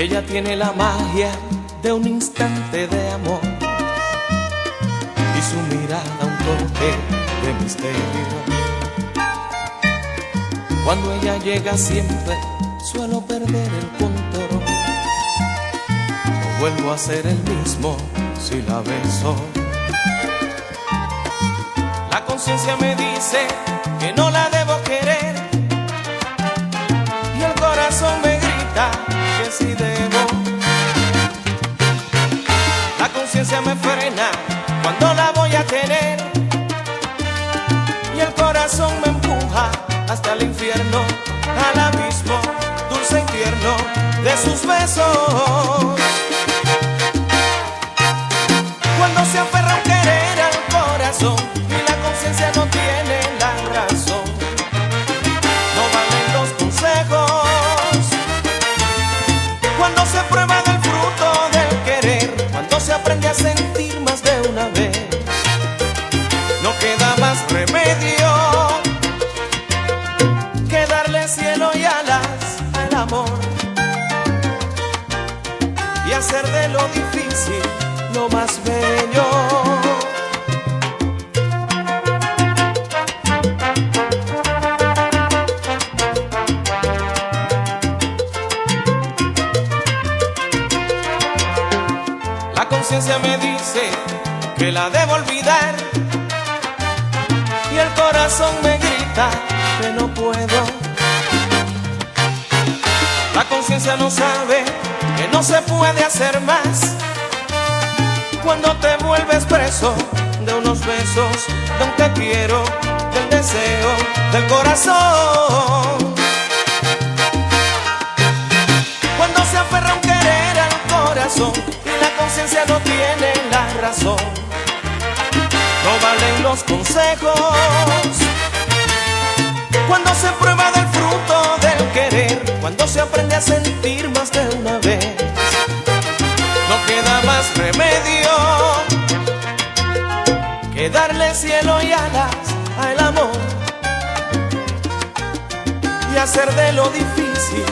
Ella tiene la magia de un instante de amor y su mirada un toque de misterio. Cuando ella llega siempre suelo perder el control. No vuelvo a ser el mismo si la beso. La conciencia me dice que no la debo querer y el corazón me grita que sí debo. Cuando se aferra un querer al corazón y la conciencia no tiene la razón, no valen los consejos. Cuando se prueba del fruto del querer, cuando se aprende a sentir más de una vez, no queda más remedio que darle cielo y alas al amor hacer de lo difícil lo más bello. La conciencia me dice que la debo olvidar y el corazón me grita que no puedo. Conciencia no sabe que no se puede hacer más cuando te vuelves preso de unos besos, de un te quiero, del deseo, del corazón. Cuando se aferra un querer al corazón y la conciencia no tiene la razón, no valen los consejos. Cuando se prueba del fruto del querer, cuando se aprende a sentir más de una vez no queda más remedio que darle cielo y alas al amor y hacer de lo difícil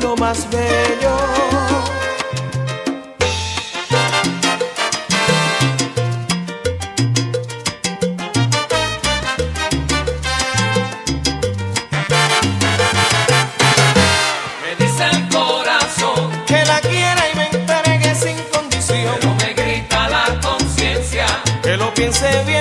lo más bello. Que lo piense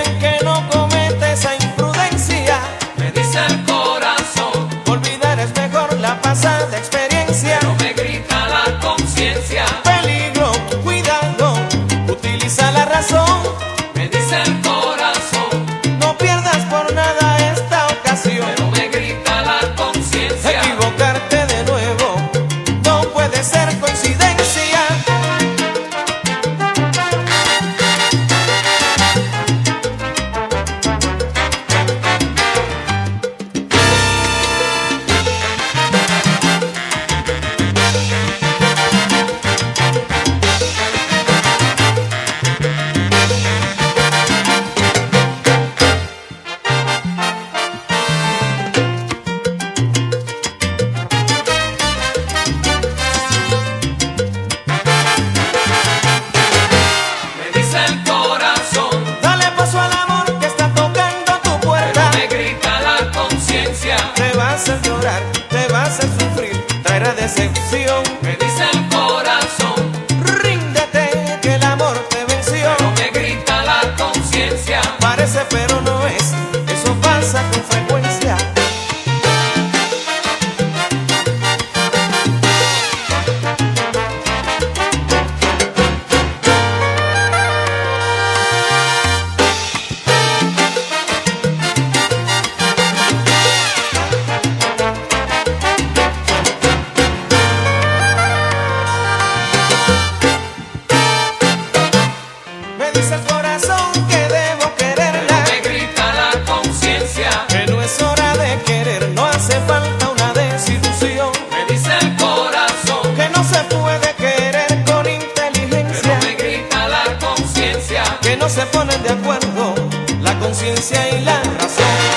Me dice Me grita la conciencia, que no es hora de querer, no hace falta una desilusión. Me dice el corazón que no se puede querer con inteligencia. Me grita la conciencia, que no se ponen de acuerdo, la conciencia y la razón.